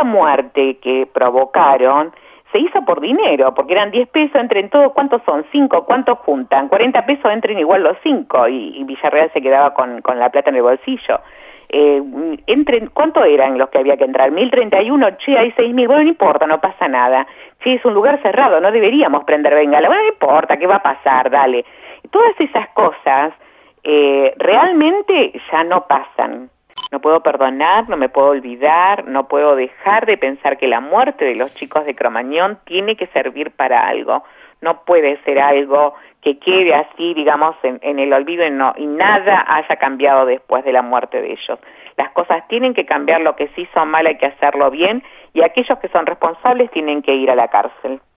esta muerte que provocaron se hizo por dinero, porque eran 10 pesos, entren todos, ¿cuántos son? 5, ¿cuántos juntan? 40 pesos entren igual los 5 y, Villarreal se quedaba con, con la plata en el bolsillo. Eh, entren, ¿Cuánto eran los que había que entrar? 1031, che, hay 6000, bueno, no importa, no pasa nada. Che, es un lugar cerrado, no deberíamos prender bengala, bueno, no importa, ¿qué va a pasar? Dale. Todas esas cosas eh, realmente ya no pasan. No puedo perdonar, no me puedo olvidar, no puedo dejar de pensar que la muerte de los chicos de Cromañón tiene que servir para algo. No puede ser algo que quede así, digamos, en, el olvido y, no, y nada haya cambiado después de la muerte de ellos. Las cosas tienen que cambiar, lo que sí son mal hay que hacerlo bien y aquellos que son responsables tienen que ir a la cárcel.